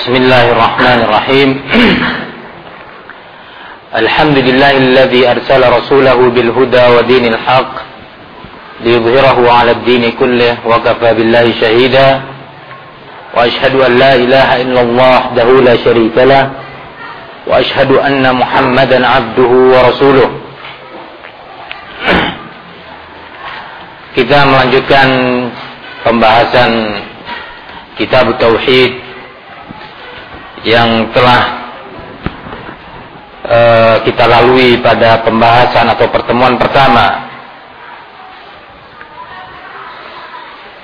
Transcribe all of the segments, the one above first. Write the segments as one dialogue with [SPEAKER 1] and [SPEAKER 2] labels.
[SPEAKER 1] بسم الله الرحمن الرحيم. الحمد لله الذي أرسل رسوله بالهدى ودين الحق ليظهره على الدين كله وكفى بالله شهيدا. وأشهد أن لا إله إلا الله وحده لا شريك له. وأشهد أن محمدا عبده ورسوله. Kita melanjutkan pembahasan kitab Tauhid. Yang telah uh, kita lalui pada pembahasan atau pertemuan pertama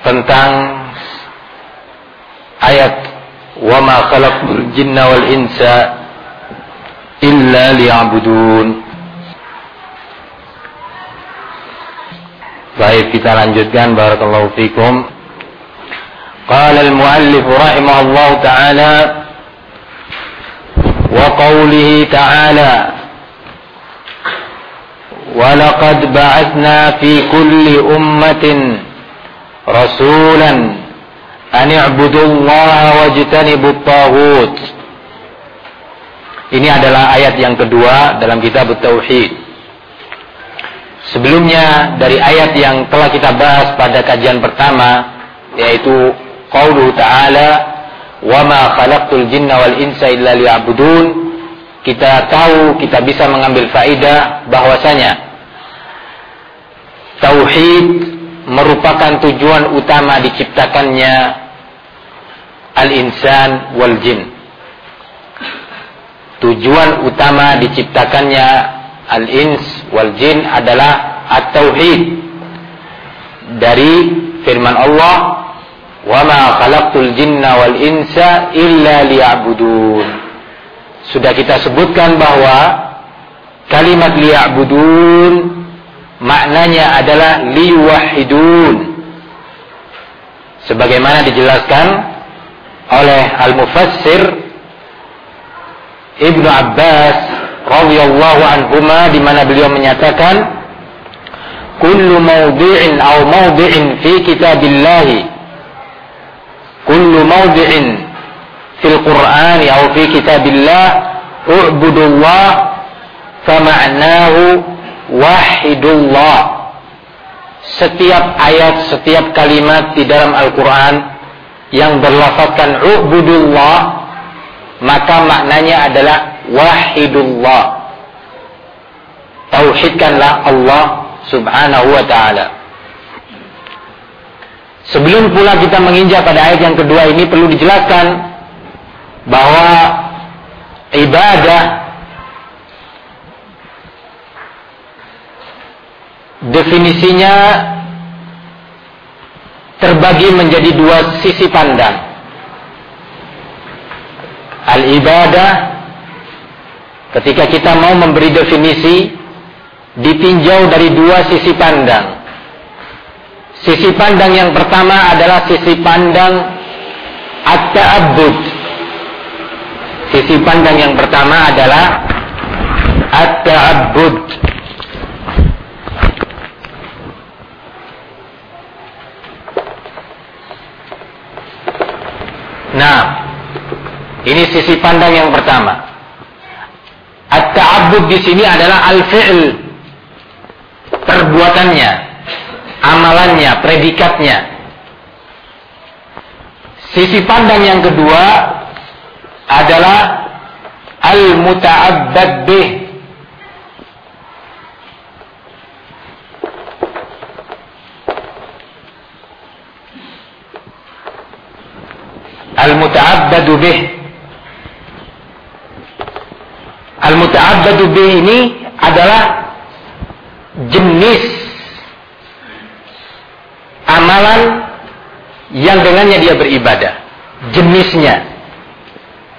[SPEAKER 1] tentang ayat wa ma khalaqul jinna wal insa illa liya'budun Baik kita lanjutkan barakallahu fikum. Qala al-muallif rahimahullah taala wa qawlihi ta'ala ولقد بعثنا في كل أمة رسولا أن اعبدوا الله واجتنبوا الطاغوت Ini adalah ayat yang kedua dalam kitab Tauhid. Sebelumnya dari ayat yang telah kita bahas pada kajian pertama yaitu qaulu ta'ala wa ma khalaqtul jinna wal insa illa liya'budun. Kita tahu kita bisa mengambil faidah bahwasanya tauhid merupakan tujuan utama diciptakannya al-insan wal jin. Tujuan utama diciptakannya al-ins wal jin adalah at-tauhid dari firman Allah wa ma khalaqtul jinna wal insa illa liya'budun. Sudah kita sebutkan bahwa kalimat liya'budun maknanya adalah liwahidun. Sebagaimana dijelaskan oleh al-mufassir Ibnu Abbas radhiyallahu anhuma di mana beliau menyatakan kullu mawdi'in aw mawdi'in fi kitabillah kullu mawdi'in fil Qur'an aw fi kitabillah u'budullah fama'nahu wahidullah setiap ayat setiap kalimat di dalam Al-Qur'an yang berlafazkan u'budullah maka maknanya adalah wahidullah. Tauhidkanlah Allah subhanahu wa ta'ala. Sebelum pula kita menginjak pada ayat yang kedua ini perlu dijelaskan bahwa ibadah definisinya terbagi menjadi dua sisi pandang. Al-ibadah Ketika kita mau memberi definisi, ditinjau dari dua sisi pandang. Sisi pandang yang pertama adalah sisi pandang at-ta'abbud. Sisi pandang yang pertama adalah at-ta'abbud. Nah, ini sisi pandang yang pertama. At-ta'abbud di sini adalah al-fi'l. Perbuatannya, amalannya, predikatnya. Sisi pandang yang kedua adalah al-muta'abbad bih. Al-muta'abbadu bih. Al-muta'abbadu bih ini adalah jenis amalan yang dengannya dia beribadah. Jenisnya.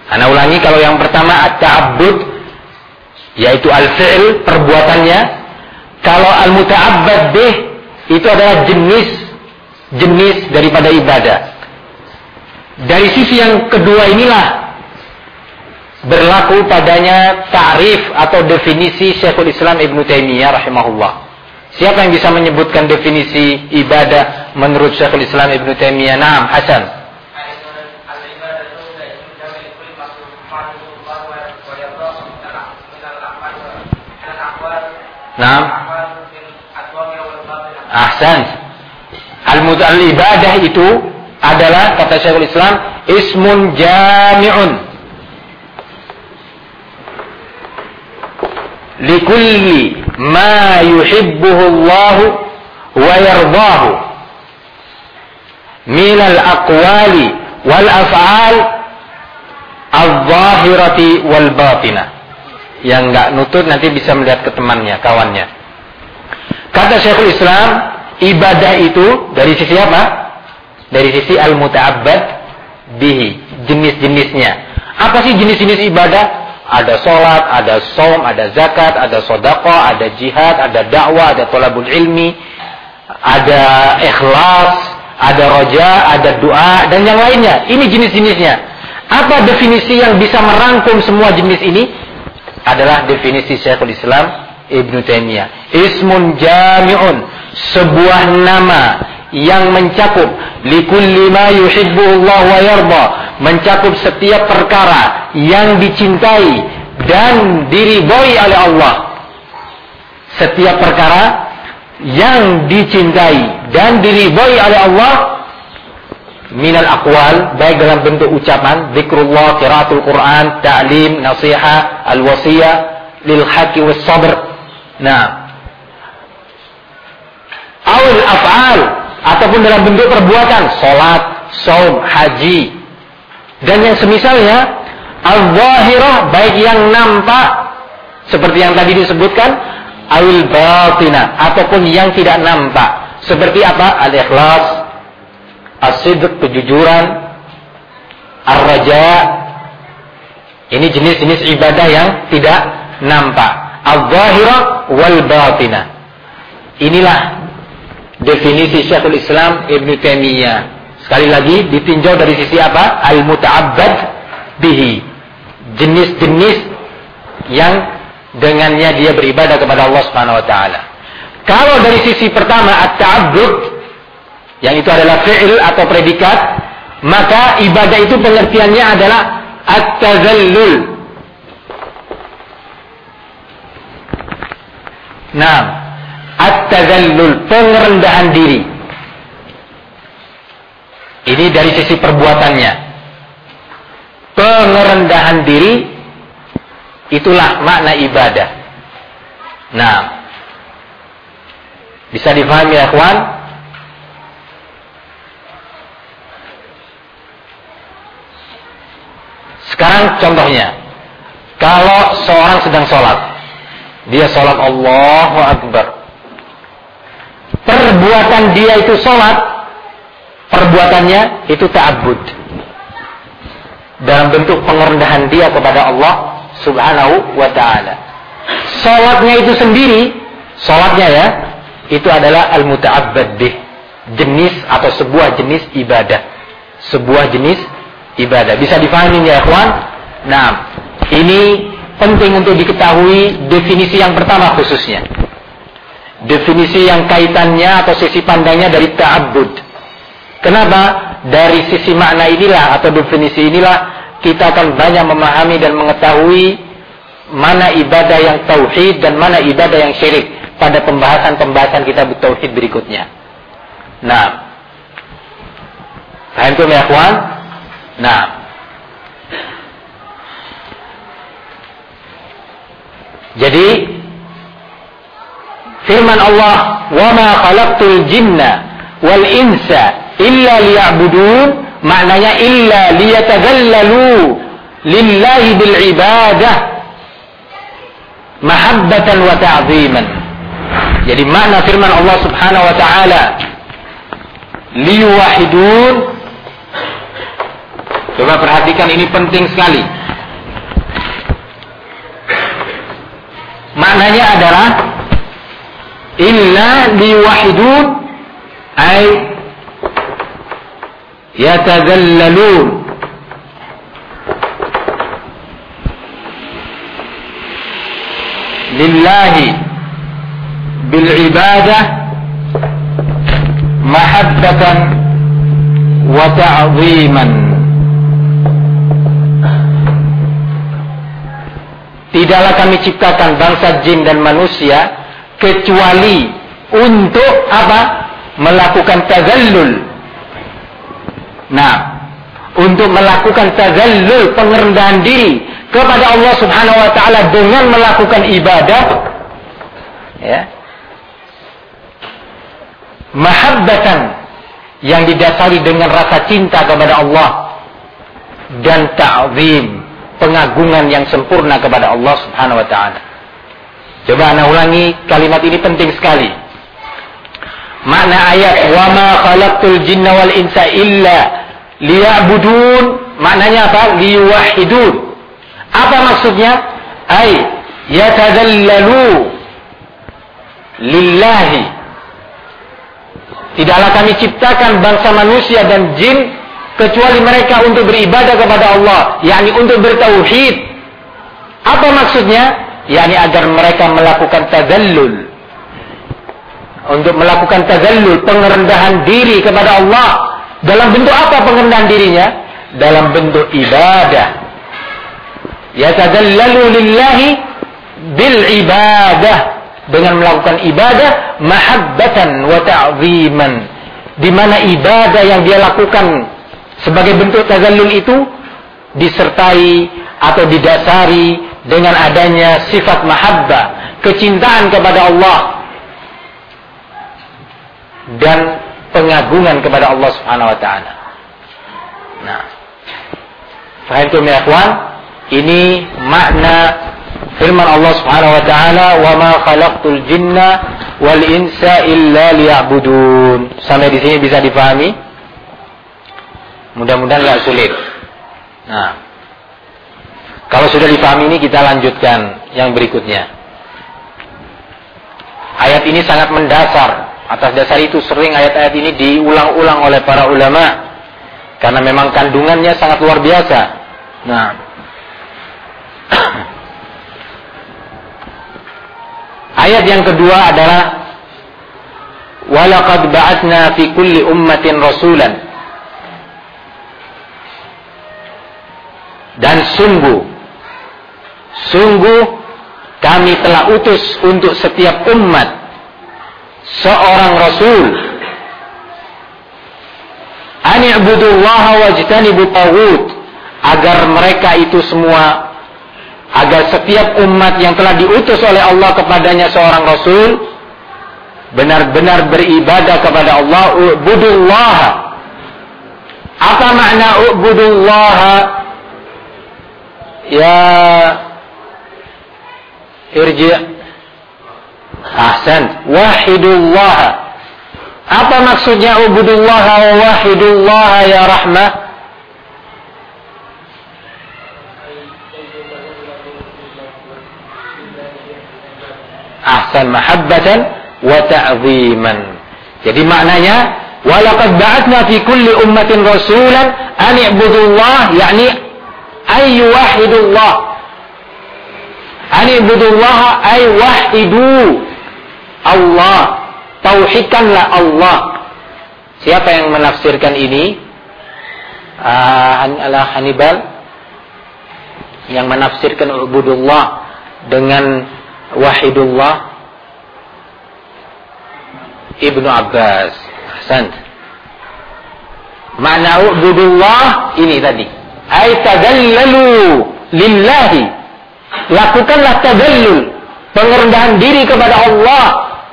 [SPEAKER 1] Ana ulangi kalau yang pertama at-ta'abbud yaitu al-fi'l perbuatannya. Kalau al-muta'abbad bih itu adalah jenis jenis daripada ibadah. Dari sisi yang kedua inilah berlaku padanya tarif atau definisi Syekhul Islam Ibn Taimiyah rahimahullah. Siapa yang bisa menyebutkan definisi ibadah menurut Syekhul Islam Ibn Taimiyah? Naam, Hasan. Nah. Ahsan. Al ibadah itu adalah kata Syekhul Islam ismun jami'un likulli ma yuhibbuhu Allah wa yardahu min al-aqwali wal af'al al-zahirati wal batinah yang nggak nutut nanti bisa melihat ke temannya, kawannya. Kata Syekhul Islam, ibadah itu dari sisi apa? Dari sisi al-muta'abbad bihi, jenis-jenisnya. Apa sih jenis-jenis ibadah? Ada sholat, ada som, ada zakat, ada sodako, ada jihad, ada dakwah, ada tolabul ilmi, ada ikhlas, ada roja, ada doa, dan yang lainnya. Ini jenis-jenisnya. Apa definisi yang bisa merangkum semua jenis ini? adalah definisi Syekhul Islam Ibnu Taimiyah. Ismun jami'un, sebuah nama yang mencakup likulli ma yuhibbu Allah wa yarda, mencakup setiap perkara yang dicintai dan diridhoi oleh Allah. Setiap perkara yang dicintai dan diridhoi oleh Allah minal akwal baik dalam bentuk ucapan zikrullah qiraatul Quran ta'lim nasihat al-wasiyah lil haqi was sabr. Nah awil af'al ataupun dalam bentuk perbuatan salat saum haji. Dan yang semisalnya al-zahirah baik yang nampak seperti yang tadi disebutkan awil batina ataupun yang tidak nampak seperti apa al-ikhlas as-sidq kejujuran, ar-raja. Ini jenis-jenis ibadah yang tidak nampak. Al-zahira wal batina. Inilah definisi Syekhul Islam Ibn Taimiyah. Sekali lagi ditinjau dari sisi apa? Al-muta'abbad bihi. Jenis-jenis yang dengannya dia beribadah kepada Allah Subhanahu wa taala. Kalau dari sisi pertama at-ta'abbud yang itu adalah fi'il atau predikat, maka ibadah itu pengertiannya adalah at-tazallul. Nah, at-tazallul, pengerendahan diri. Ini dari sisi perbuatannya. Pengerendahan diri itulah makna ibadah. Nah, bisa difahami ya kawan? Sekarang contohnya, kalau seorang sedang sholat, dia sholat Allahu Akbar. Perbuatan dia itu sholat, perbuatannya itu ta'abud. Dalam bentuk pengerendahan dia kepada Allah subhanahu wa ta'ala. Sholatnya itu sendiri, sholatnya ya, itu adalah al-muta'abbad bih. Jenis atau sebuah jenis ibadah. Sebuah jenis ibadah. Bisa difahami ya ikhwan? Nah, ini penting untuk diketahui definisi yang pertama khususnya. Definisi yang kaitannya atau sisi pandangnya dari ta'abbud. Kenapa? Dari sisi makna inilah atau definisi inilah kita akan banyak memahami dan mengetahui mana ibadah yang tauhid dan mana ibadah yang syirik pada pembahasan-pembahasan kita tauhid berikutnya. Nah, paham itu ya, kawan? Nah. Jadi firman Allah, "Wa ma khalaqtul jinna wal insa illa liya'budun" maknanya illa liyatadhallalu lillahi bil ibadah mahabbatan wa ta'ziman. Jadi makna firman Allah Subhanahu wa taala liyuwahidun Coba perhatikan ini penting sekali. Maknanya adalah illa liwahidun ay yatazallalun lillahi bil ibadah mahabbatan wa ta'ziman tidaklah kami ciptakan bangsa jin dan manusia kecuali untuk apa? Melakukan tazallul. Nah, untuk melakukan tazallul pengerendahan diri kepada Allah Subhanahu wa taala dengan melakukan ibadah ya. Mahabbatan yang didasari dengan rasa cinta kepada Allah dan ta'zim pengagungan yang sempurna kepada Allah Subhanahu wa taala. Coba anda ulangi kalimat ini penting sekali. Makna ayat wa ma khalaqtul jinna wal insa illa liya'budun maknanya apa? Liyuwahhidun. Apa maksudnya? Ai yatadallalu lillahi. Tidaklah kami ciptakan bangsa manusia dan jin kecuali mereka untuk beribadah kepada Allah, yakni untuk bertauhid. Apa maksudnya? Yakni agar mereka melakukan tazallul. Untuk melakukan tazallul, pengerendahan diri kepada Allah. Dalam bentuk apa pengerendahan dirinya? Dalam bentuk ibadah. Ya lillahi bil ibadah dengan melakukan ibadah mahabbatan wa ta'ziman di mana ibadah yang dia lakukan sebagai bentuk tazallul itu disertai atau didasari dengan adanya sifat mahabbah, kecintaan kepada Allah dan pengagungan kepada Allah Subhanahu wa taala. Nah, Fahimtum ya ikhwan? Ini makna firman Allah Subhanahu wa taala, "Wa ma khalaqtul jinna wal insa illa liya'budun." Sampai di sini bisa dipahami? Mudah-mudahan nggak sulit. Nah, kalau sudah dipahami ini kita lanjutkan yang berikutnya. Ayat ini sangat mendasar. Atas dasar itu sering ayat-ayat ini diulang-ulang oleh para ulama. Karena memang kandungannya sangat luar biasa. Nah, ayat yang kedua adalah walaqad ba'atna fi kulli ummatin rasulan. Dan sungguh, sungguh kami telah utus untuk setiap umat seorang rasul. Ani'budullaha wajtanibu tawud. Agar mereka itu semua, agar setiap umat yang telah diutus oleh Allah kepadanya seorang rasul, benar-benar beribadah kepada Allah. U'budullaha. Apa makna u'budullaha? ya irji ahsan. Wahidullah apa maksudnya ubudullah wa wahidullah ya rahmah? Ahsan mahabbatan wa ta'ziman. Jadi maknanya walaqad ba'atsna fi kulli ummatin rasulan an i'budullah yakni ay wahidullah. Ani budullah ay wahidu Allah. Tauhidkanlah Allah. Siapa yang menafsirkan ini? Uh, ala Hannibal yang menafsirkan ubudullah dengan wahidullah Ibnu Abbas. Hasan. Makna ubudullah ini tadi ay tadallalu lillahi lakukanlah tadallul pengerendahan diri kepada Allah.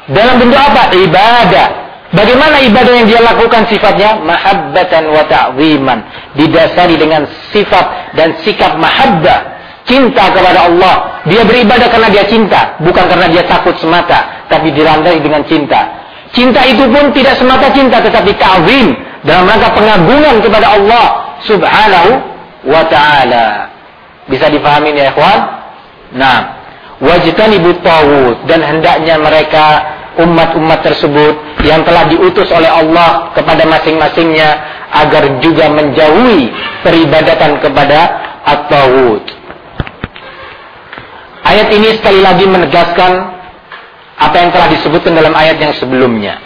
[SPEAKER 1] Dalam bentuk apa? Ibadah. Bagaimana ibadah yang dia lakukan sifatnya? Mahabbatan wa ta'ziman. Didasari dengan sifat dan sikap mahabbah cinta kepada Allah. Dia beribadah karena dia cinta bukan karena dia takut semata tapi dirandai dengan cinta. Cinta itu pun tidak semata cinta tetapi ta'zim. Dalam rangka pengagungan kepada Allah subhanahu wa ta'ala. Bisa dipahami ya ikhwan? Nah, ibu tawud dan hendaknya mereka umat-umat tersebut yang telah diutus oleh Allah kepada masing-masingnya agar juga menjauhi peribadatan kepada at-tawud. Ayat ini sekali lagi menegaskan apa yang telah disebutkan dalam ayat yang sebelumnya.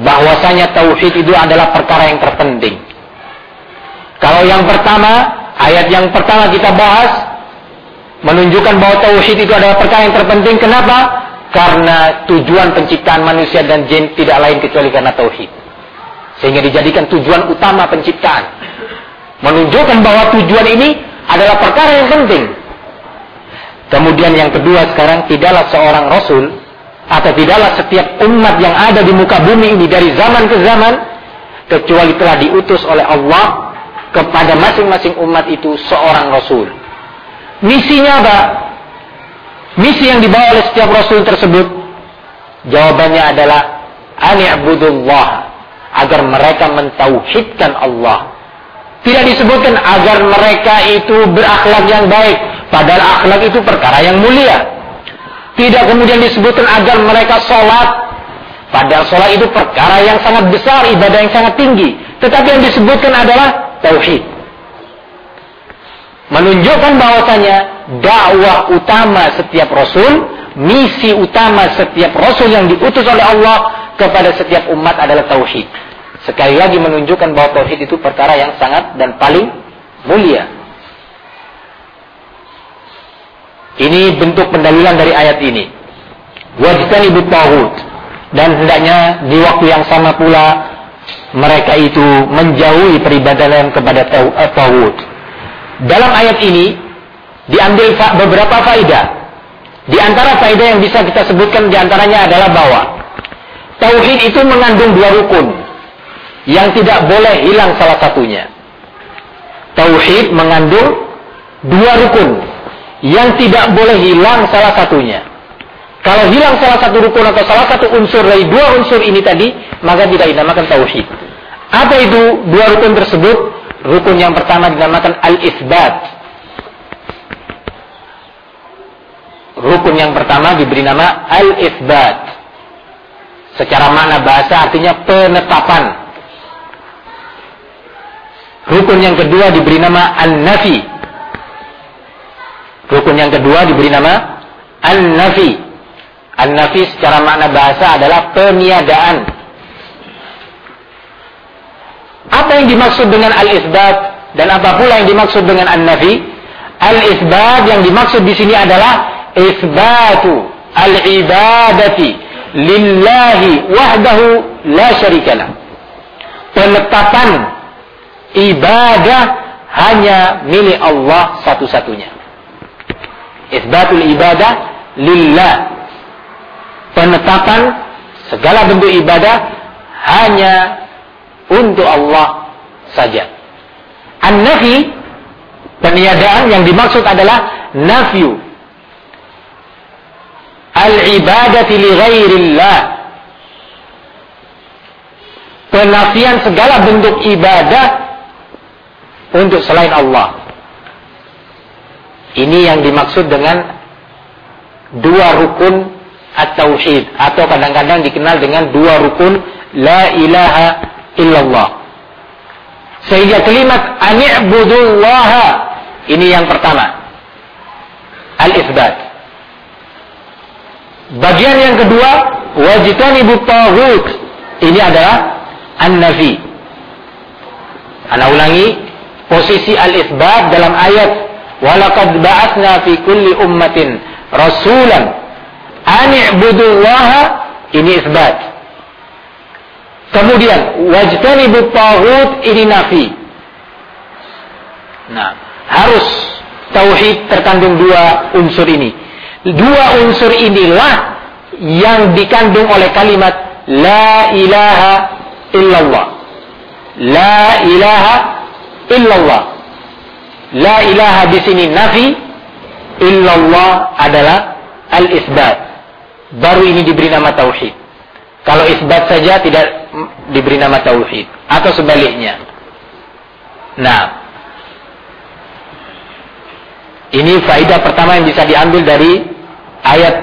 [SPEAKER 1] Bahwasanya tauhid itu adalah perkara yang terpenting. Kalau yang pertama, ayat yang pertama kita bahas, menunjukkan bahwa tauhid itu adalah perkara yang terpenting. Kenapa? Karena tujuan penciptaan manusia dan jin tidak lain kecuali karena tauhid. Sehingga dijadikan tujuan utama penciptaan. Menunjukkan bahwa tujuan ini adalah perkara yang penting. Kemudian yang kedua sekarang tidaklah seorang rasul atau tidaklah setiap umat yang ada di muka bumi ini dari zaman ke zaman kecuali telah diutus oleh Allah kepada masing-masing umat itu seorang rasul. Misinya apa? Misi yang dibawa oleh setiap rasul tersebut jawabannya adalah ani'budullah agar mereka mentauhidkan Allah. Tidak disebutkan agar mereka itu berakhlak yang baik, padahal akhlak itu perkara yang mulia. Tidak kemudian disebutkan agar mereka sholat, padahal sholat itu perkara yang sangat besar, ibadah yang sangat tinggi. Tetapi yang disebutkan adalah tauhid menunjukkan bahwasanya dakwah utama setiap rasul, misi utama setiap rasul yang diutus oleh Allah kepada setiap umat adalah tauhid. Sekali lagi menunjukkan bahwa tauhid itu perkara yang sangat dan paling mulia. Ini bentuk pendalilan dari ayat ini. ibu tauhid dan hendaknya di waktu yang sama pula mereka itu menjauhi peribadatan kepada tauhid dalam ayat ini diambil fa beberapa faedah. Di antara faedah yang bisa kita sebutkan di antaranya adalah bahwa tauhid itu mengandung dua rukun yang tidak boleh hilang salah satunya. Tauhid mengandung dua rukun yang tidak boleh hilang salah satunya. Kalau hilang salah satu rukun atau salah satu unsur dari dua unsur ini tadi, maka tidak dinamakan tauhid. Apa itu dua rukun tersebut? Rukun yang pertama dinamakan al-isbat. Rukun yang pertama diberi nama al-isbat. Secara makna bahasa artinya penetapan. Rukun yang kedua diberi nama an-nafi. Rukun yang kedua diberi nama an-nafi. An-nafi secara makna bahasa adalah peniadaan apa yang dimaksud dengan al-isbat dan apa pula yang dimaksud dengan an-nafi? Al-isbat yang dimaksud di sini adalah isbatu al-ibadati lillahi wahdahu la syarikalah. Penetapan ibadah hanya milik Allah satu-satunya. Isbatul ibadah lillah. Penetapan segala bentuk ibadah hanya untuk Allah saja. An-nafi peniadaan yang dimaksud adalah nafyu al-ibadati li ghairillah. Penafian segala bentuk ibadah untuk selain Allah. Ini yang dimaksud dengan dua rukun at-tauhid atau kadang-kadang dikenal dengan dua rukun la ilaha illallah. Sehingga kalimat ani'budullaha ini yang pertama. Al-isbat. Bagian yang kedua, wajitanibu taghut. Ini adalah an-nafi. Ana ulangi, posisi al-isbat dalam ayat walaqad ba'atsna fi kulli ummatin rasulan ani'budullaha ini isbat. Kemudian wajtanibu taghut ini nafi. Nah, harus tauhid terkandung dua unsur ini. Dua unsur inilah yang dikandung oleh kalimat la ilaha illallah. La ilaha illallah. La ilaha di sini nafi, illallah adalah al-isbat. Baru ini diberi nama tauhid. Kalau isbat saja tidak diberi nama tauhid atau sebaliknya. Nah, ini faidah pertama yang bisa diambil dari ayat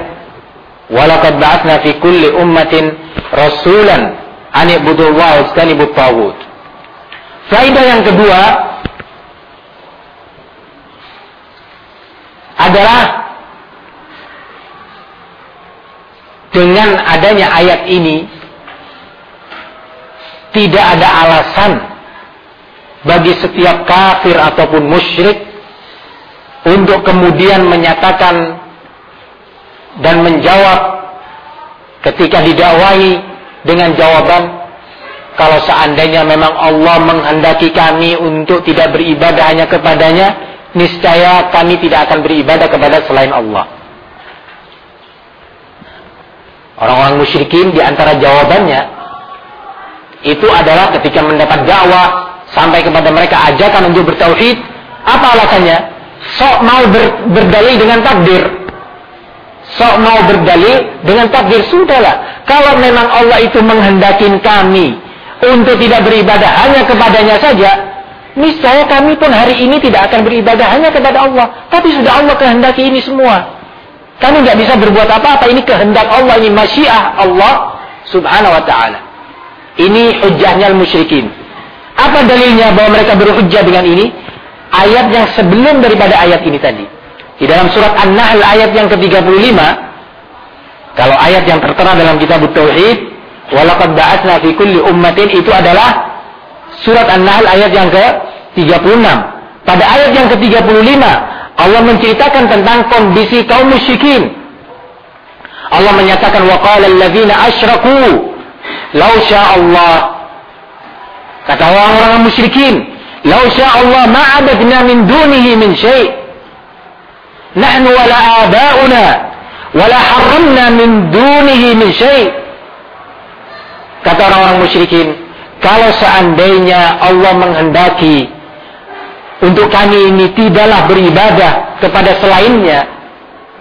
[SPEAKER 1] walaqad ba'atsna fi kulli ummatin rasulan an ibudullaha wajtanibut taghut. Faidah yang kedua adalah dengan adanya ayat ini tidak ada alasan bagi setiap kafir ataupun musyrik untuk kemudian menyatakan dan menjawab ketika didakwahi dengan jawaban kalau seandainya memang Allah menghendaki kami untuk tidak beribadah hanya kepadanya, niscaya kami tidak akan beribadah kepada selain Allah. Orang-orang musyrikin di antara jawabannya itu adalah ketika mendapat dakwah sampai kepada mereka ajakan untuk bertauhid, apa alasannya? Sok mau ber, berdalil dengan takdir. Sok mau berdalil dengan takdir sudahlah. Kalau memang Allah itu menghendaki kami untuk tidak beribadah hanya kepadanya saja, niscaya kami pun hari ini tidak akan beribadah hanya kepada Allah. Tapi sudah Allah kehendaki ini semua. Kami nggak bisa berbuat apa-apa. Ini kehendak Allah, ini masyiah Allah subhanahu wa ta'ala. Ini hujahnya musyrikin. Apa dalilnya bahwa mereka berhujjah dengan ini? Ayat yang sebelum daripada ayat ini tadi. Di dalam surat An-Nahl ayat yang ke-35, kalau ayat yang tertera dalam kitab Tauhid, Walaqad ba'atsna fi kulli ummatin itu adalah surat An-Nahl ayat yang ke-36. Pada ayat yang ke-35 Allah menceritakan tentang kondisi kaum musyrikin. Allah menyatakan wa qala alladziina asyraku law Allah. Kata orang-orang musyrikin law Allah ma abadna min dunihi min syai' nahnu wala aba'una wala harramna min dunihi min syai' Kata orang-orang musyrikin, kalau seandainya Allah menghendaki untuk kami ini tidaklah beribadah kepada selainnya,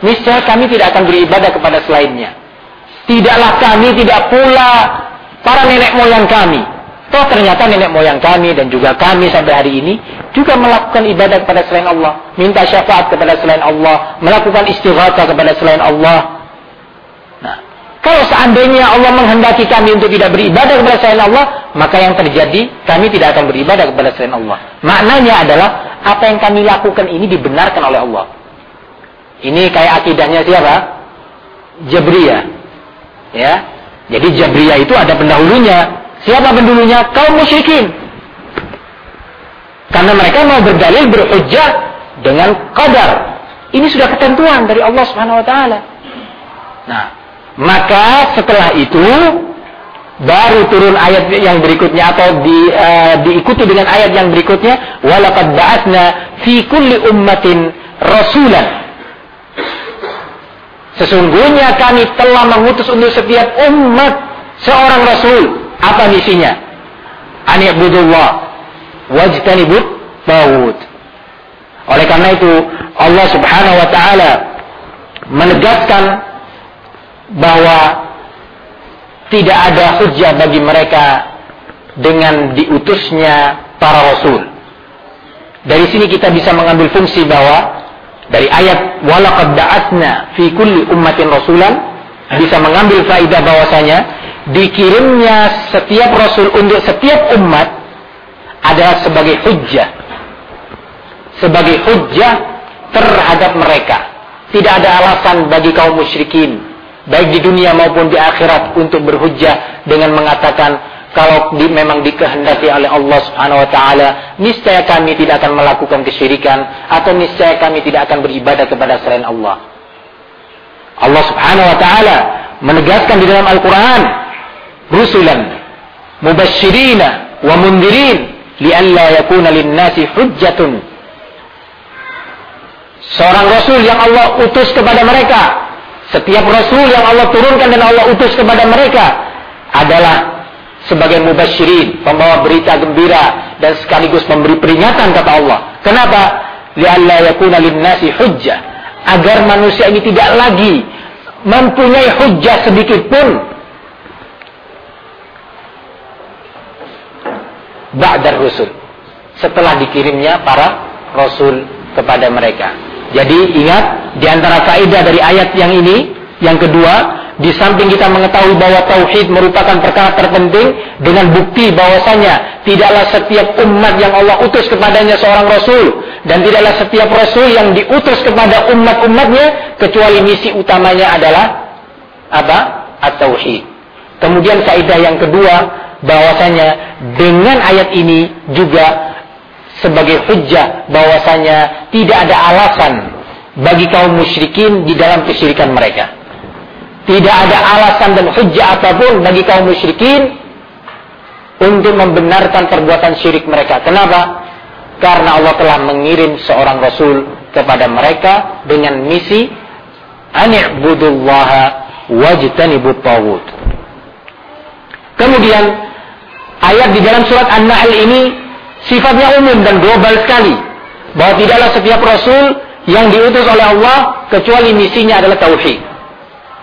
[SPEAKER 1] niscaya kami tidak akan beribadah kepada selainnya. Tidaklah kami, tidak pula para nenek moyang kami. Toh ternyata nenek moyang kami dan juga kami sampai hari ini juga melakukan ibadah kepada selain Allah, minta syafaat kepada selain Allah, melakukan istighatsah kepada selain Allah, kalau seandainya Allah menghendaki kami untuk tidak beribadah kepada selain Allah, maka yang terjadi kami tidak akan beribadah kepada selain Allah. Maknanya adalah apa yang kami lakukan ini dibenarkan oleh Allah. Ini kayak akidahnya siapa? Jabriyah. Ya. Jadi Jabriyah itu ada pendahulunya. Siapa pendahulunya? Kaum musyrikin. Karena mereka mau berdalil berhujjah dengan qadar. Ini sudah ketentuan dari Allah Subhanahu wa taala. Nah, maka setelah itu baru turun ayat yang berikutnya atau di, uh, diikuti dengan ayat yang berikutnya walaqad ba'atsna fi kulli ummatin rasulan Sesungguhnya kami telah mengutus untuk setiap umat seorang rasul. Apa misinya? Ani'budullah wajtanibut bawud. Oleh karena itu Allah Subhanahu wa taala menegaskan bahwa tidak ada hujah bagi mereka dengan diutusnya para rasul. Dari sini kita bisa mengambil fungsi bahwa dari ayat walaqad da'atna fi kulli ummatin rasulan bisa mengambil faidah bahwasanya dikirimnya setiap rasul untuk setiap umat adalah sebagai hujjah. Sebagai hujjah terhadap mereka. Tidak ada alasan bagi kaum musyrikin baik di dunia maupun di akhirat untuk berhujjah dengan mengatakan kalau di, memang dikehendaki oleh Allah Subhanahu wa taala niscaya kami tidak akan melakukan kesyirikan atau niscaya kami tidak akan beribadah kepada selain Allah. Allah Subhanahu wa taala menegaskan di dalam Al-Qur'an rusulan mubasyirina wa mundirin lialla yakuna lin-nasi hujjatun seorang rasul yang Allah utus kepada mereka setiap rasul yang Allah turunkan dan Allah utus kepada mereka adalah sebagai mubasyirin, pembawa berita gembira dan sekaligus memberi peringatan kata Allah. Kenapa? Li'alla yakuna lin-nasi hujjah. Agar manusia ini tidak lagi mempunyai hujjah sedikit pun ba'dar rusul. Setelah dikirimnya para rasul kepada mereka. Jadi ingat di antara kaidah dari ayat yang ini, yang kedua, di samping kita mengetahui bahwa tauhid merupakan perkara terpenting dengan bukti bahwasanya tidaklah setiap umat yang Allah utus kepadanya seorang rasul dan tidaklah setiap rasul yang diutus kepada umat-umatnya kecuali misi utamanya adalah apa? At-tauhid. Kemudian kaidah yang kedua bahwasanya dengan ayat ini juga sebagai hujjah bahwasanya tidak ada alasan bagi kaum musyrikin di dalam kesyirikan mereka. Tidak ada alasan dan hujjah apa pun bagi kaum musyrikin untuk membenarkan perbuatan syirik mereka. Kenapa? Karena Allah telah mengirim seorang rasul kepada mereka dengan misi ani'budullaha wajtanibut tawud. Kemudian ayat di dalam surat An-Nahl ini sifatnya umum dan global sekali. Bahwa tidaklah setiap rasul yang diutus oleh Allah kecuali misinya adalah tauhid.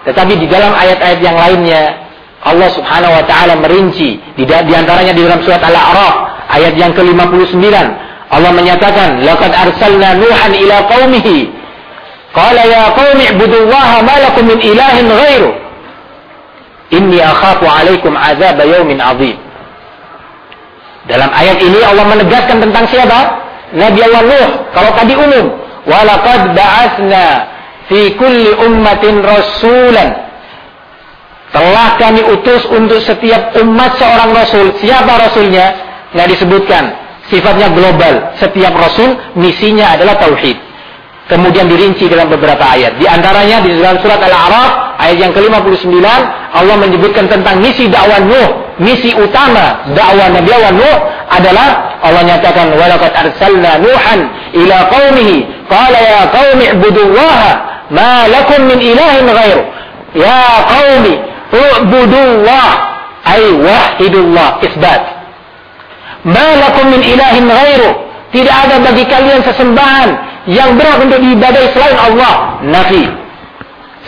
[SPEAKER 1] Tetapi di dalam ayat-ayat yang lainnya Allah Subhanahu wa taala merinci di, di antaranya di dalam surat Al-A'raf ayat yang ke-59 Allah menyatakan laqad arsalna nuhan ila qaumihi qala ya qaumi ibudullaha ma lakum min ilahin ghairu inni akhafu alaikum azab yaumin azim dalam ayat ini Allah menegaskan tentang siapa Nabi Allah Nuh kalau tadi umum walaqad ba'atsna fi kulli ummatin rasulan telah kami utus untuk setiap umat seorang rasul. Siapa rasulnya? Nggak disebutkan. Sifatnya global. Setiap rasul misinya adalah tauhid. Kemudian dirinci dalam beberapa ayat. Di antaranya di dalam surat Al-A'raf ayat yang ke-59 Allah menyebutkan tentang misi dakwah Nuh. Misi utama dakwah Nabi Allah Nuh adalah Allah nyatakan walaqad arsalna Nuhan ila qaumihi qala ya qaumi ibudullaha ma lakum min ilahin ghairu. Ya qaumi Ubudullah ay wahidullah isbat. Malakum min ilahin ghairu. Tidak ada bagi kalian sesembahan yang berhak untuk diibadai selain Allah. Nafi.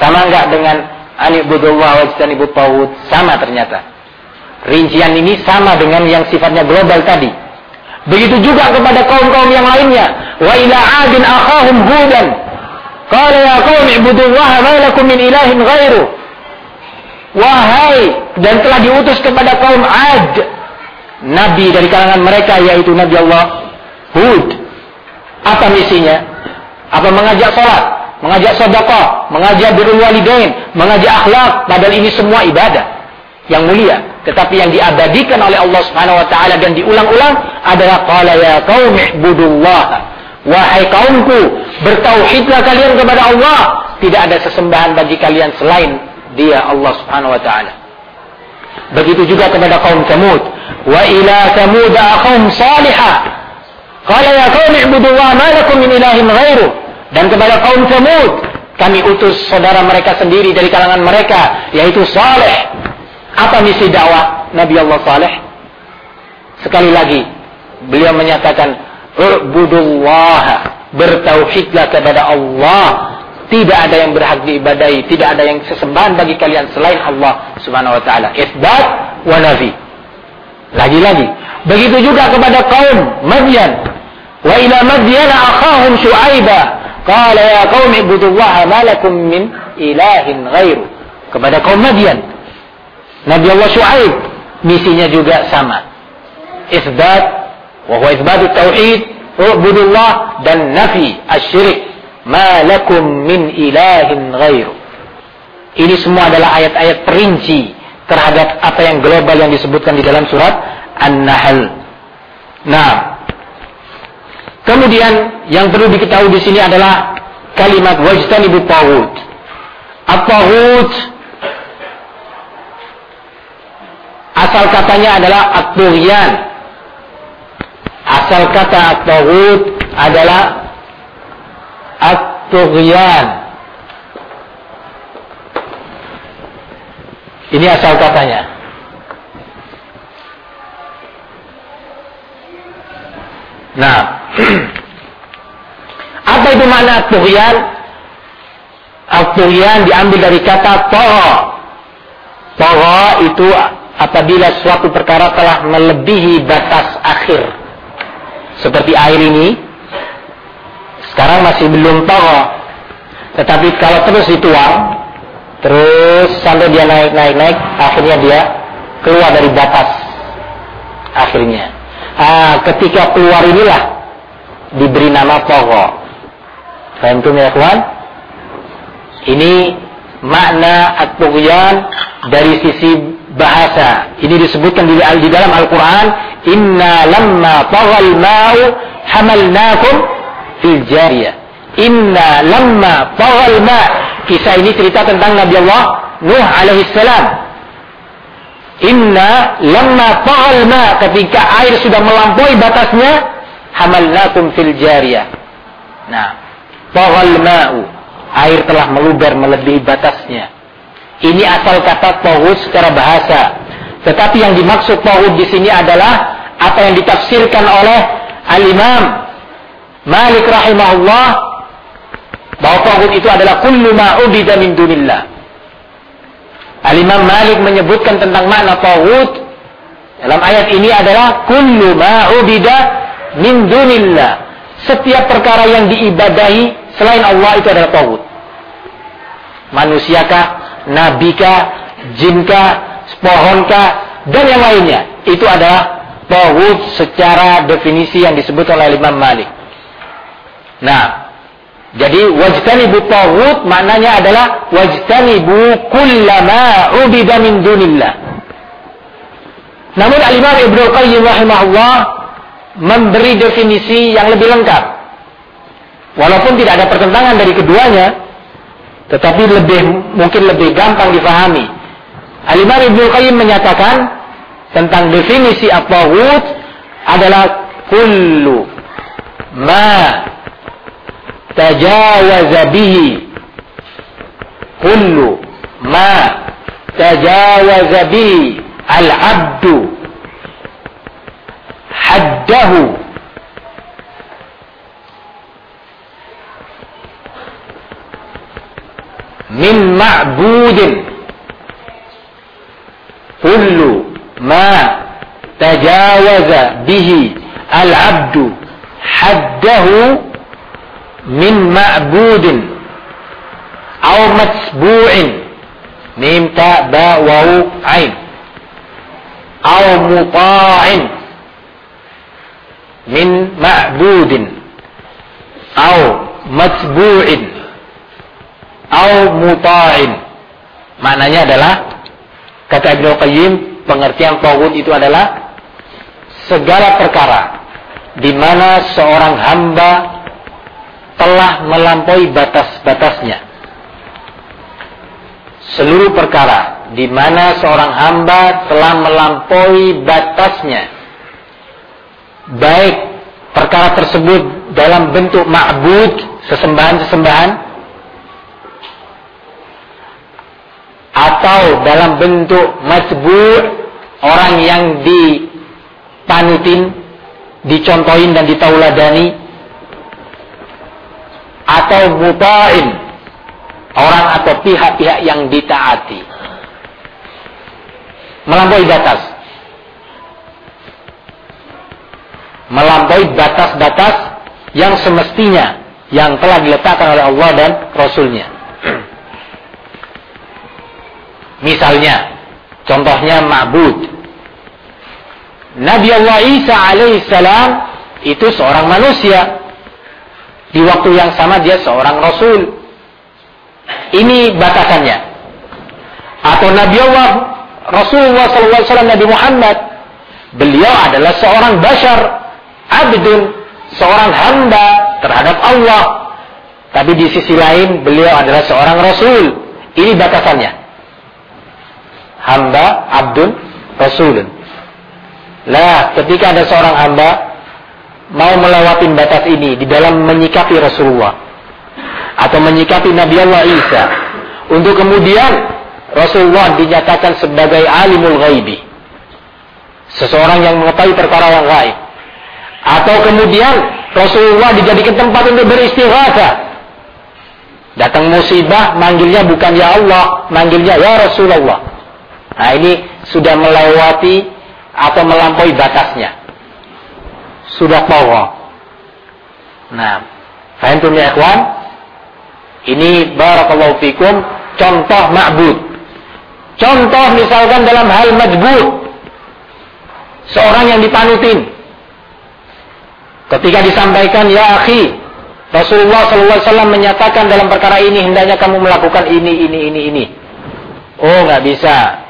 [SPEAKER 1] Sama enggak dengan anibudullah wajtanibut tawud? Sama ternyata. Rincian ini sama dengan yang sifatnya global tadi. Begitu juga kepada kaum-kaum yang lainnya. Wa ila adin akhahum hudan. Qala ya qaum ibudullah ma lakum min ilahin ghairu. Wahai dan telah diutus kepada kaum Ad nabi dari kalangan mereka yaitu Nabi Allah Hud. Apa misinya? Apa mengajak salat, mengajak sedekah, mengajak birrul walidain, mengajak akhlak, padahal ini semua ibadah yang mulia. Tetapi yang diabadikan oleh Allah Subhanahu wa taala dan diulang-ulang adalah qala ya qaumi ibudullah. Wahai kaumku, bertauhidlah kalian kepada Allah. Tidak ada sesembahan bagi kalian selain dia Allah Subhanahu wa taala. Begitu juga kepada kaum Samud. Wa ila Samud akhum salihah. Qala ya qaum ibudullah ma lakum min ilahin ghairu. Dan kepada kaum Samud kami utus saudara mereka sendiri dari kalangan mereka yaitu Saleh. Apa misi dakwah Nabi Allah Saleh? Sekali lagi beliau menyatakan Ubudullah bertauhidlah kepada Allah tidak ada yang berhak diibadai, tidak ada yang sesembahan bagi kalian selain Allah Subhanahu wa taala. Isbat wa nafi. Lagi-lagi. Begitu juga kepada kaum Madyan. Wa ila Madyan akhahum Syuaiba. Qala ya qaum ibudullaha ma min ilahin ghairu. Kepada kaum Madyan. Nabi Allah Syuaib misinya juga sama. Isbat wa huwa isbat tauhid, ubudullah dan nafi asyirik ma lakum min ilahin ghairu. Ini semua adalah ayat-ayat perinci terhadap apa yang global yang disebutkan di dalam surat An-Nahl. Nah, kemudian yang perlu diketahui di sini adalah kalimat wajtanibu tawud. At-tawud asal katanya adalah at Asal kata at-tawud adalah at-tughyan. Ini asal katanya. Nah, apa itu makna at-tughyan? At-tughyan diambil dari kata toho. Toho itu apabila suatu perkara telah melebihi batas akhir. Seperti air ini, sekarang masih belum tahu. Tetapi kalau terus dituang, terus sampai dia naik naik naik, akhirnya dia keluar dari batas. Akhirnya, ah, ketika keluar inilah diberi nama Togo. Faham ya kawan? Ini makna at dari sisi bahasa. Ini disebutkan di, di dalam Al-Quran. Inna lamma taghal ma'u hamalnakum fil jariyah. Inna lamma taghal ma' Kisah ini cerita tentang Nabi Allah Nuh alaihissalam. Inna lamma taghal ma' Ketika air sudah melampaui batasnya. Hamalnakum fil jariyah. Nah. Taghal ma'u. Air telah meluber melebihi batasnya ini asal kata tauhid secara bahasa. Tetapi yang dimaksud tauhid di sini adalah apa yang ditafsirkan oleh Al-Imam Malik rahimahullah bahwa tauhid itu adalah kullu ma ubida min dunillah. Al-Imam Malik menyebutkan tentang makna tauhid dalam ayat ini adalah kullu ma ubida min dunillah. Setiap perkara yang diibadahi selain Allah itu adalah tauhid. Manusiakah, nabikah, jinkah, pohonkah, dan yang lainnya. Itu adalah tauhid secara definisi yang disebut oleh Imam Malik. Nah, jadi wajtanibu tauhid maknanya adalah wajtanibu kullama ubida min dunillah. Namun Al-Imam Ibnu Qayyim rahimahullah memberi definisi yang lebih lengkap. Walaupun tidak ada pertentangan dari keduanya, tetapi lebih mungkin lebih gampang difahami. Al-Imam Ibnu Qayyim menyatakan tentang definisi at-taghut adalah kullu ma tajawaza bihi kullu ma tajawaza bihi al-'abdu haddahu min ma'budin kullu ma tajawaza bihi al-'abdu haddahu min ma'budin aw matbu'in mim ta ba waw ain aw muta'in min ma'budin aw matbu'in au muta'in. Maknanya adalah kata Ibnu Qayyim pengertian tauhid itu adalah segala perkara di mana seorang hamba telah melampaui batas-batasnya. Seluruh perkara di mana seorang hamba telah melampaui batasnya. Baik perkara tersebut dalam bentuk ma'bud, sesembahan-sesembahan atau dalam bentuk majbur orang yang dipanutin, dicontohin dan ditauladani atau muta'in orang atau pihak-pihak yang ditaati. Melampaui batas. Melampaui batas-batas yang semestinya yang telah diletakkan oleh Allah dan Rasulnya Misalnya, contohnya ma'bud. Nabi Allah Isa alaihissalam itu seorang manusia. Di waktu yang sama dia seorang rasul. Ini batasannya. Atau Nabi Allah Rasulullah SAW Nabi Muhammad. Beliau adalah seorang bashar. Abdun. Seorang hamba terhadap Allah. Tapi di sisi lain beliau adalah seorang rasul. Ini batasannya hamba abdun rasulun. Lah, ketika ada seorang hamba mau melewati batas ini di dalam menyikapi Rasulullah atau menyikapi Nabi Allah Isa untuk kemudian Rasulullah dinyatakan sebagai alimul ghaibi. Seseorang yang mengetahui perkara yang gaib. Atau kemudian Rasulullah dijadikan tempat untuk beristighatsah. Datang musibah, manggilnya bukan ya Allah, manggilnya ya Rasulullah. Nah ini sudah melewati atau melampaui batasnya. Sudah poho. Nah, fahamtum ya ikhwan? Ini barakallahu fikum contoh ma'bud. Contoh misalkan dalam hal majbud. Seorang yang dipanutin. Ketika disampaikan, ya akhi, Rasulullah SAW menyatakan dalam perkara ini hendaknya kamu melakukan ini, ini, ini, ini. Oh, nggak bisa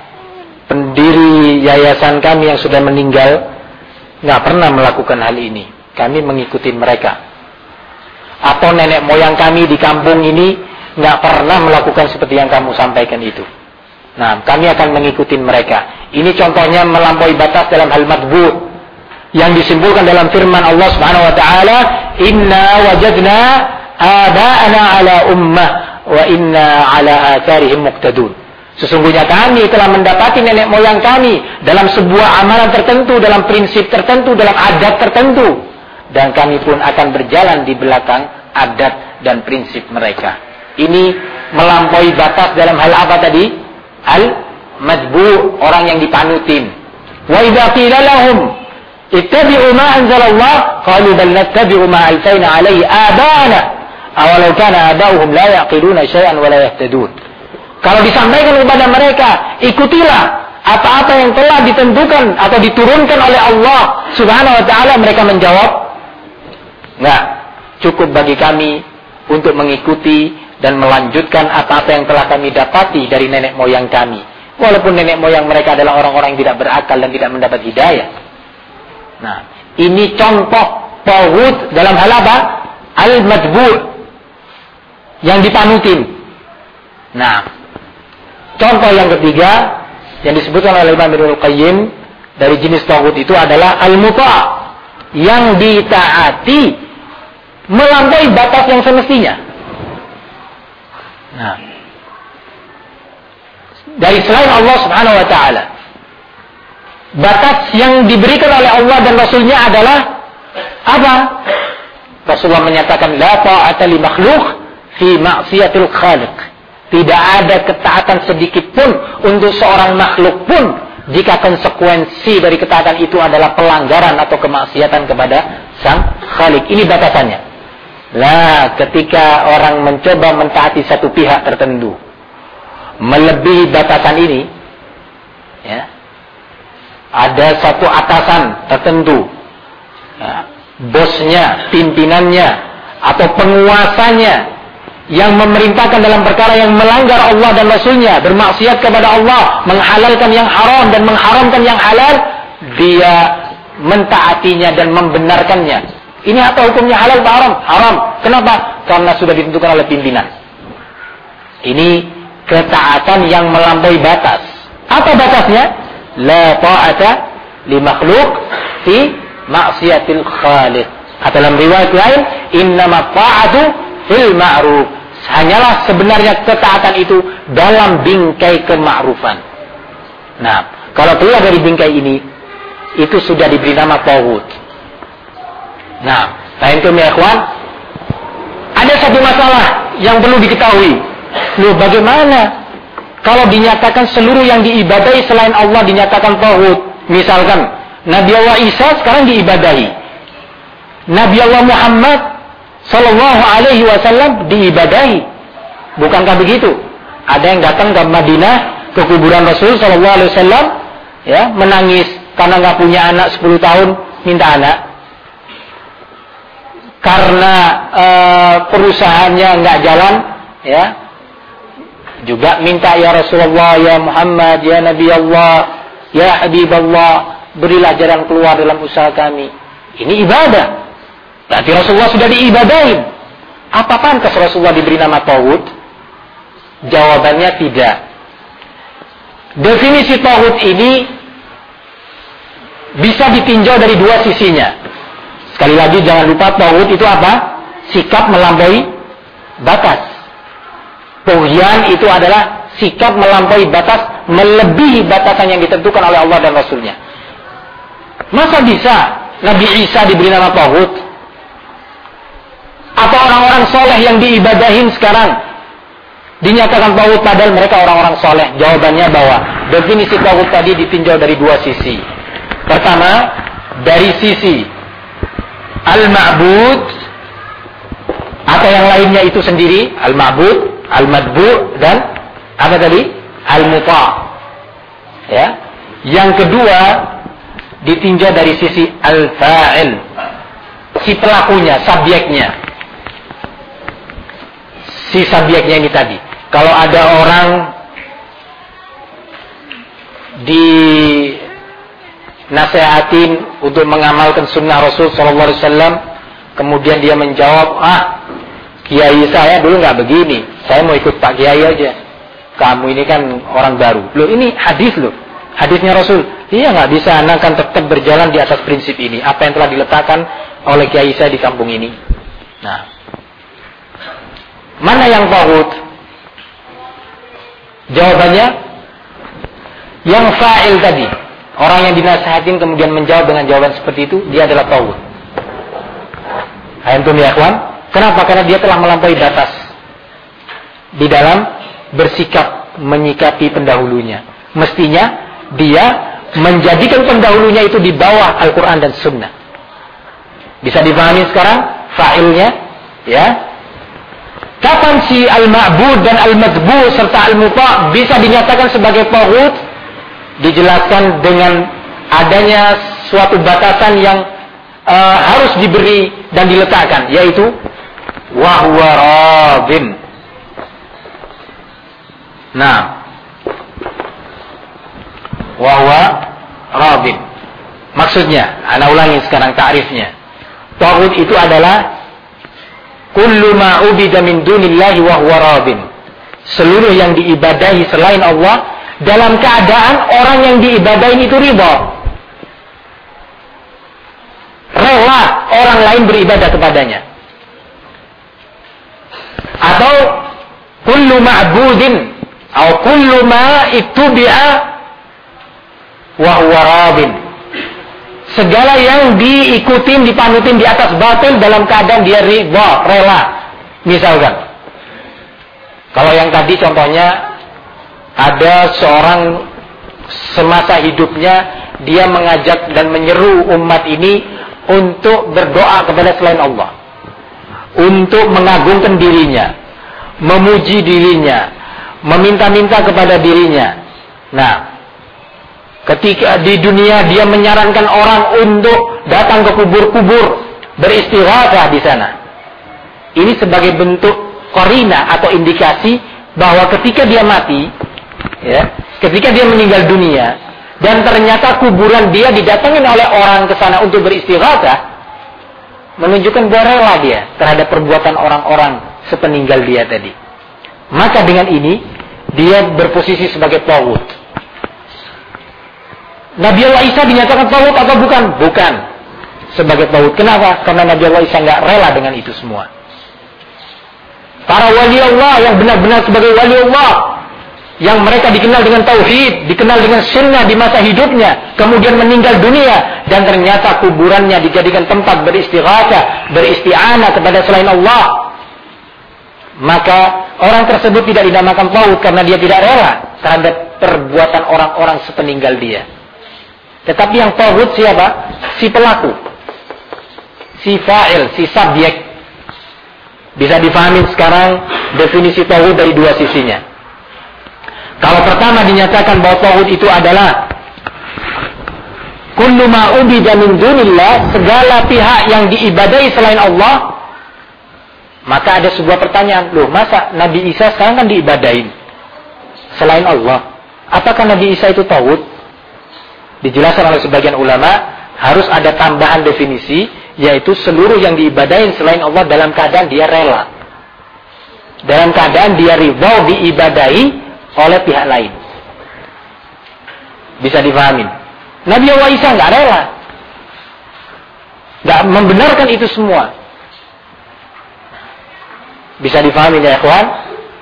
[SPEAKER 1] pendiri yayasan kami yang sudah meninggal nggak pernah melakukan hal ini. Kami mengikuti mereka. Atau nenek moyang kami di kampung ini nggak pernah melakukan seperti yang kamu sampaikan itu. Nah, kami akan mengikuti mereka. Ini contohnya melampaui batas dalam hal madbu yang disimpulkan dalam firman Allah Subhanahu wa taala, "Inna wajadna aba'ana ala ummah wa inna ala atharihim muqtadun." Sesungguhnya kami telah mendapati nenek moyang kami dalam sebuah amalan tertentu, dalam prinsip tertentu, dalam adat tertentu. Dan kami pun akan berjalan di belakang adat dan prinsip mereka. Ini melampaui batas dalam hal apa tadi? Al-madbu, orang yang dipanutin. Wa idza qila lahum ittabi'u ma anzalallah qalu bal nattabi'u ma alfayna alaihi abana awalau kana abauhum la yaqiluna syai'an wa la yahtadun kalau disampaikan kepada mereka ikutilah apa-apa yang telah ditentukan atau diturunkan oleh Allah Subhanahu wa taala mereka menjawab enggak cukup bagi kami untuk mengikuti dan melanjutkan apa-apa yang telah kami dapati dari nenek moyang kami walaupun nenek moyang mereka adalah orang-orang yang tidak berakal dan tidak mendapat hidayah Nah, ini contoh tauhid dalam hal apa? Al-madbu' yang dipanutin. Nah, contoh yang ketiga yang disebutkan oleh Imam Ibnu Qayyim dari jenis tauhid itu adalah al-muta' yang ditaati melampaui batas yang semestinya. Nah, dari selain Allah Subhanahu wa taala batas yang diberikan oleh Allah dan Rasulnya adalah apa? Rasulullah menyatakan la ta'ata li makhluk fi maksiatil khaliq. Tidak ada ketaatan sedikit pun untuk seorang makhluk pun jika konsekuensi dari ketaatan itu adalah pelanggaran atau kemaksiatan kepada sang khalik. Ini batasannya. Lah, ketika orang mencoba mentaati satu pihak tertentu, melebihi batasan ini, ya, ada satu atasan tertentu, ya, bosnya, pimpinannya, atau penguasanya yang memerintahkan dalam perkara yang melanggar Allah dan Rasulnya, bermaksiat kepada Allah, menghalalkan yang haram dan mengharamkan yang halal, dia mentaatinya dan membenarkannya. Ini apa hukumnya halal atau haram? Haram. Kenapa? Karena sudah ditentukan oleh pimpinan. Ini ketaatan yang melampaui batas. Apa batasnya? la ta'ata li makhluk fi maksiatil khaliq. Atau dalam riwayat lain, innama ta'atu fil ma'ruf. Hanyalah sebenarnya ketaatan itu dalam bingkai kema'rufan. Nah, kalau keluar dari bingkai ini, itu sudah diberi nama tauhid. Nah, lain itu ada satu masalah yang perlu diketahui. Loh, bagaimana kalau dinyatakan seluruh yang diibadahi selain Allah dinyatakan tauhid. Misalkan Nabi Allah Isa sekarang diibadahi. Nabi Allah Muhammad Sallallahu Alaihi Wasallam diibadahi. Bukankah begitu? Ada yang datang ke Madinah ke kuburan Rasul Sallallahu Alaihi Wasallam ya menangis karena nggak punya anak 10 tahun minta anak karena uh, perusahaannya nggak jalan ya juga minta ya Rasulullah, ya Muhammad, ya Nabi Allah, ya Habib Allah, berilah jalan keluar dalam usaha kami. Ini ibadah. Berarti Rasulullah sudah diibadahin. Apa pantas Rasulullah diberi nama Tauhid? Jawabannya tidak. Definisi Tauhid ini bisa ditinjau dari dua sisinya. Sekali lagi jangan lupa Tauhid itu apa? Sikap melampaui batas. Tughyan itu adalah sikap melampaui batas, melebihi batasan yang ditentukan oleh Allah dan Rasulnya. Masa bisa Nabi Isa diberi nama Tauhid? Atau orang-orang soleh yang diibadahin sekarang dinyatakan Tauhid padahal mereka orang-orang soleh? Jawabannya bahwa definisi Tauhid tadi ditinjau dari dua sisi. Pertama, dari sisi al-ma'bud atau yang lainnya itu sendiri, al-ma'bud al-madbu dan apa tadi? Al-muta. Ya. Yang kedua ditinjau dari sisi al-fa'il. Si pelakunya, subjeknya. Si subjeknya ini tadi. Kalau ada orang nasihatin untuk mengamalkan sunnah Rasul Sallallahu Alaihi Wasallam, kemudian dia menjawab, ah Kiai saya dulu nggak begini, saya mau ikut Pak Kiai aja. Kamu ini kan orang baru. Loh ini hadis loh, hadisnya Rasul. Iya nggak bisa, anda akan tetap berjalan di atas prinsip ini. Apa yang telah diletakkan oleh Kiai saya di kampung ini. Nah, mana yang tauhid? Jawabannya yang fa'il tadi. Orang yang dinasihatin kemudian menjawab dengan jawaban seperti itu, dia adalah tauhid. Antum ya kawan? Kenapa? Karena dia telah melampaui batas di dalam bersikap menyikapi pendahulunya. Mestinya dia menjadikan pendahulunya itu di bawah Al-Quran dan Sunnah. Bisa dipahami sekarang fa'ilnya? Ya. Kapan si al-ma'bud dan al-mazbu serta al-muta bisa dinyatakan sebagai tauhid? Dijelaskan dengan adanya suatu batasan yang uh, harus diberi dan diletakkan yaitu wahwa rabin. Nah, wahwa rabin. Maksudnya, anak ulangi sekarang ta'rifnya. Tauhid itu adalah kullu ma ubida min dunillahi wa huwa rabin. Seluruh yang diibadahi selain Allah dalam keadaan orang yang diibadahi itu ridha. Rela orang lain beribadah kepadanya. Atau kullu ma'budin atau kullu ma ittubi'a wa huwa rabin segala yang diikutin, dipanutin di atas batil dalam keadaan dia riba, rela. Misalkan, kalau yang tadi contohnya ada seorang semasa hidupnya dia mengajak dan menyeru umat ini untuk berdoa kepada selain Allah. Untuk mengagungkan dirinya, memuji dirinya, meminta-minta kepada dirinya. Nah, Ketika di dunia dia menyarankan orang untuk datang ke kubur-kubur beristighatsah di sana. Ini sebagai bentuk korina atau indikasi bahwa ketika dia mati, ya, ketika dia meninggal dunia dan ternyata kuburan dia didatangin oleh orang ke sana untuk beristighatsah, menunjukkan bahwa rela dia terhadap perbuatan orang-orang sepeninggal dia tadi. Maka dengan ini dia berposisi sebagai tawud Nabi Allah Isa dinyatakan tauhid atau bukan? Bukan. Sebagai tauhid. Kenapa? Karena Nabi Allah Isa nggak rela dengan itu semua. Para wali Allah yang benar-benar sebagai wali Allah yang mereka dikenal dengan tauhid, dikenal dengan sunnah di masa hidupnya, kemudian meninggal dunia dan ternyata kuburannya dijadikan tempat beristighatsah, beristi'anah kepada selain Allah. Maka orang tersebut tidak dinamakan tauhid karena dia tidak rela terhadap perbuatan orang-orang sepeninggal dia. Tetapi yang tauhid siapa? Si pelaku. Si fa'il, si subjek. Bisa difahami sekarang definisi tauhid dari dua sisinya. Kalau pertama dinyatakan bahwa tauhid itu adalah kullu ma ubida min dunillah, segala pihak yang diibadahi selain Allah, maka ada sebuah pertanyaan, loh masa Nabi Isa sekarang kan diibadahin selain Allah? Apakah Nabi Isa itu tauhid? Dijelaskan oleh sebagian ulama harus ada tambahan definisi yaitu seluruh yang diibadahin selain Allah dalam keadaan dia rela. Dalam keadaan dia ridho diibadahi oleh pihak lain. Bisa difahami. Nabi Allah Isa nggak rela. Nggak membenarkan itu semua. Bisa difahami ya ikhwan?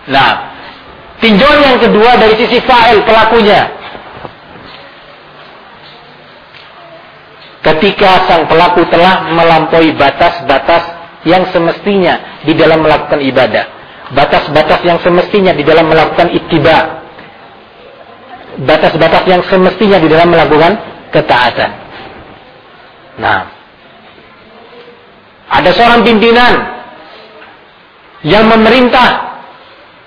[SPEAKER 1] Nah, tinjauan yang kedua dari sisi fa'il pelakunya. Ketika sang pelaku telah melampaui batas-batas yang semestinya di dalam melakukan ibadah. Batas-batas yang semestinya di dalam melakukan ittiba. Batas-batas yang semestinya di dalam melakukan ketaatan. Nah, ada seorang pimpinan yang memerintah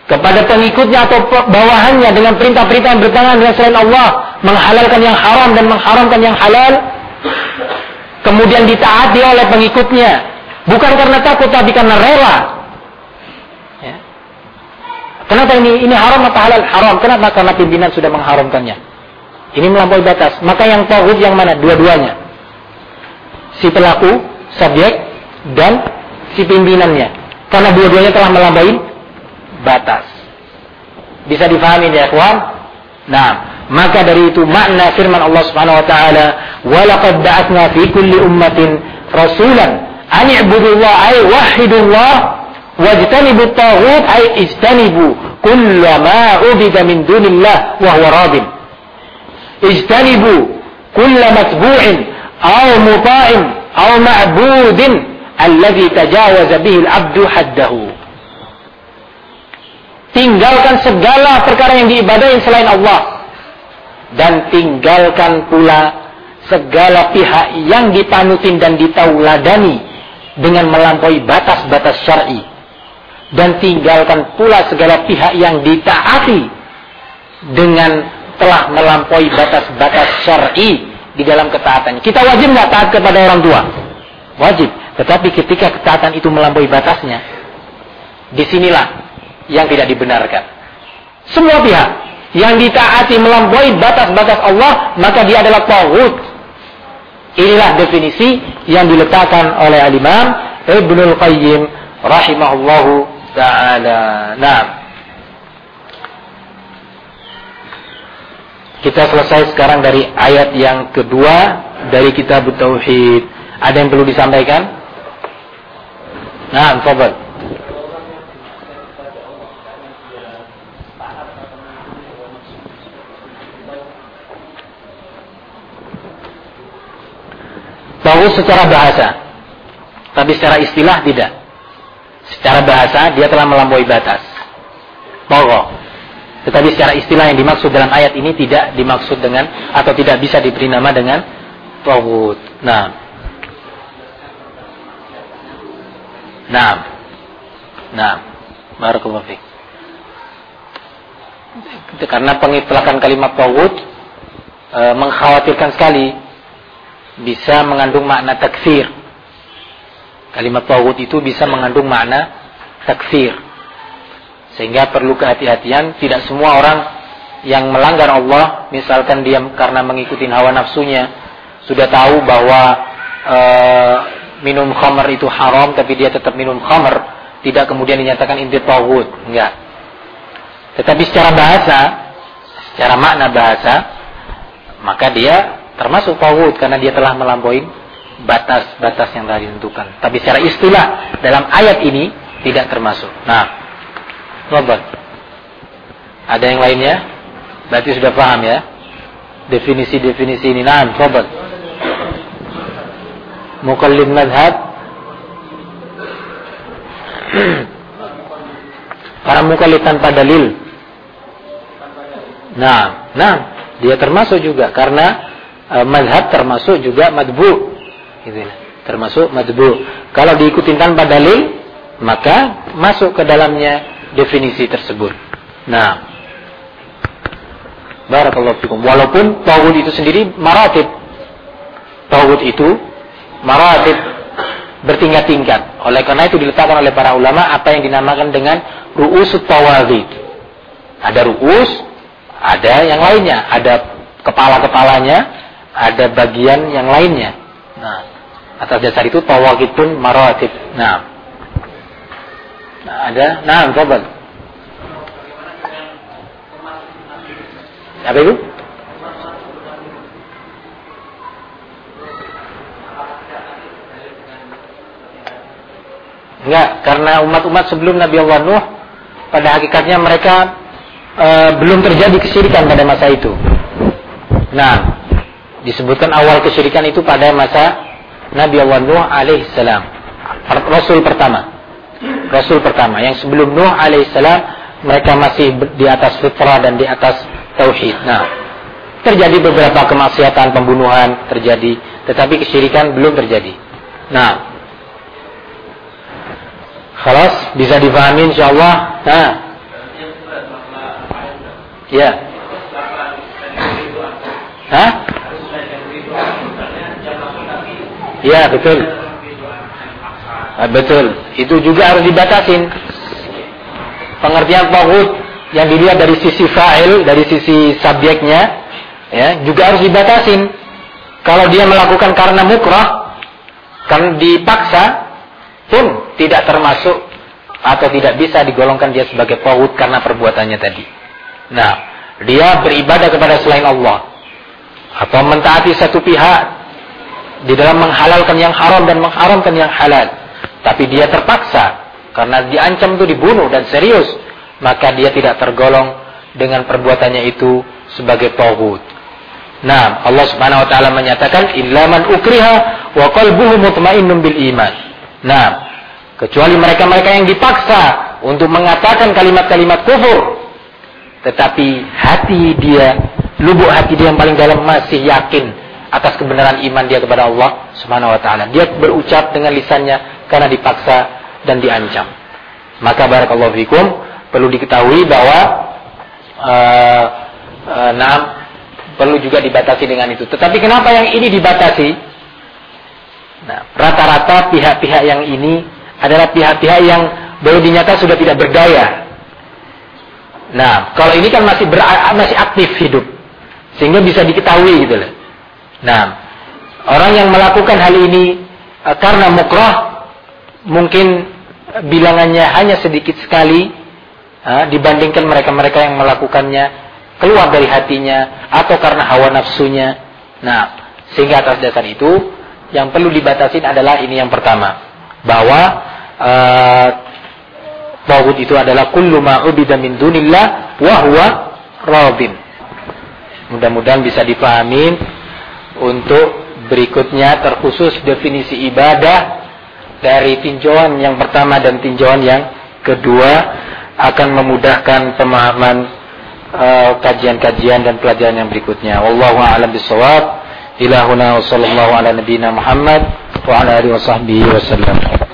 [SPEAKER 1] kepada pengikutnya atau bawahannya dengan perintah-perintah yang bertentangan dengan selain Allah, menghalalkan yang haram dan mengharamkan yang halal, kemudian ditaati oleh pengikutnya bukan karena takut tapi karena rela ya. kenapa ini ini haram atau halal haram kenapa karena pimpinan sudah mengharamkannya Ini melampaui batas. Maka yang tauhid yang mana? Dua-duanya. Si pelaku, subjek, dan si pimpinannya. Karena dua-duanya telah melampaui batas. Bisa difahami ya, kawan? Nah, maka dari itu makna firman Allah Subhanahu wa taala, "Wa laqad ba'atsna fi kulli ummatin rasulan an i'budullah ay wahidullah wajtanibu taghut ay ijtanibu kullama ubida min dunillah wa huwa radin." Ijtanibu kulla matbu'in aw muta'in aw ma'budin alladhi tajawaza bihi al-'abdu haddahu. Tinggalkan segala perkara yang diibadahi selain Allah dan tinggalkan pula segala pihak yang dipanutin dan ditauladani dengan melampaui batas-batas syar'i dan tinggalkan pula segala pihak yang ditaati dengan telah melampaui batas-batas syar'i di dalam ketaatannya. Kita wajib nggak taat kepada orang tua? Wajib. Tetapi ketika ketaatan itu melampaui batasnya, di sinilah yang tidak dibenarkan. Semua pihak yang ditaati melampaui batas-batas Allah, maka dia adalah tauhid. Inilah definisi yang diletakkan oleh Al-Imam Ibnul Qayyim rahimahullahu taala. Nah, Kita selesai sekarang dari ayat yang kedua dari kitab Tauhid. Ada yang perlu disampaikan? Nah, Fadal. Tauhid secara bahasa. Tapi secara istilah tidak. Secara bahasa dia telah melampaui batas. Tauhid. Tetapi secara istilah yang dimaksud dalam ayat ini tidak dimaksud dengan atau tidak bisa diberi nama dengan tauhid. Nah. Nah. Nah. Barakallahu fiik. Karena pengitlakan kalimat tauhid e, mengkhawatirkan sekali bisa mengandung makna takfir. Kalimat tauhid itu bisa mengandung makna takfir. Sehingga perlu kehati-hatian, tidak semua orang yang melanggar Allah, misalkan dia karena mengikuti hawa nafsunya, sudah tahu bahwa e, minum khamr itu haram, tapi dia tetap minum khamr, tidak kemudian dinyatakan inti tawud, enggak. Tetapi secara bahasa, secara makna bahasa, maka dia termasuk tawud karena dia telah melampaui batas-batas yang telah ditentukan. Tapi secara istilah dalam ayat ini tidak termasuk. Nah, Robot. Ada yang lainnya? Berarti sudah paham ya? Definisi-definisi ini. Nah, Robot. Mukallim madhab. Para mukallid tanpa dalil. Nah, nah, dia termasuk juga karena e, madhab termasuk juga madbu. Gitu ya. Termasuk madbu. Kalau diikuti tanpa dalil, maka masuk ke dalamnya definisi tersebut. Nah, barakallahu fikum. Walaupun tauhid itu sendiri maratib. Tauhid itu maratib bertingkat-tingkat. Oleh karena itu diletakkan oleh para ulama apa yang dinamakan dengan ru'us tawhid. Ada ru'us, ada yang lainnya, ada kepala-kepalanya, ada bagian yang lainnya. Nah, atas dasar itu tawhid pun maratib. Nah, Nah, ada. Nah, coba. Apa itu? Enggak, karena umat-umat sebelum Nabi Allah Nuh pada hakikatnya mereka e, belum terjadi kesyirikan pada masa itu. Nah, disebutkan awal kesyirikan itu pada masa Nabi Allah Nuh alaihissalam. Rasul pertama. Rasul pertama yang sebelum Nuh alaihissalam mereka masih di atas fitrah dan di atas tauhid. Nah, terjadi beberapa kemaksiatan pembunuhan terjadi, tetapi kesyirikan belum terjadi. Nah, Khalas bisa difahami insyaallah. Nah. Ya. Hah? Ya, betul. Ah, betul. Itu juga harus dibatasin. Pengertian tauhid yang dilihat dari sisi fa'il, dari sisi subjeknya, ya juga harus dibatasin. Kalau dia melakukan karena mukrah, kan dipaksa pun tidak termasuk atau tidak bisa digolongkan dia sebagai tauhid karena perbuatannya tadi. Nah, dia beribadah kepada selain Allah atau mentaati satu pihak di dalam menghalalkan yang haram dan mengharamkan yang halal. Tapi dia terpaksa karena diancam itu dibunuh dan serius, maka dia tidak tergolong dengan perbuatannya itu sebagai tauhid. Nah, Allah Subhanahu wa taala menyatakan illaman ukriha wa qalbuhu mutmainnun bil iman. Nah, kecuali mereka-mereka yang dipaksa untuk mengatakan kalimat-kalimat kufur tetapi hati dia lubuk hati dia yang paling dalam masih yakin atas kebenaran iman dia kepada Allah Subhanahu wa taala. Dia berucap dengan lisannya karena dipaksa dan diancam. Maka barakallahu fikum perlu diketahui bahwa uh, uh, perlu juga dibatasi dengan itu. Tetapi kenapa yang ini dibatasi? Nah, rata-rata pihak-pihak yang ini adalah pihak-pihak yang baru dinyata sudah tidak berdaya Nah, kalau ini kan masih masih aktif hidup, sehingga bisa diketahui gitu loh. Nah, orang yang melakukan hal ini uh, karena mukrah mungkin bilangannya hanya sedikit sekali uh, dibandingkan mereka-mereka yang melakukannya keluar dari hatinya atau karena hawa nafsunya. Nah, sehingga atas dasar itu yang perlu dibatasi adalah ini yang pertama bahwa uh, itu adalah kullu ma'ubida min dunillah wa radin. Mudah-mudahan bisa dipahami untuk berikutnya terkhusus definisi ibadah dari tinjauan yang pertama dan tinjauan yang kedua akan memudahkan pemahaman uh, kajian-kajian uh, dan pelajaran yang berikutnya. Wallahu a'lam bishawab. Ilahuna wa sallallahu ala nabiyyina Muhammad wa ala alihi wa sahbihi wasallam.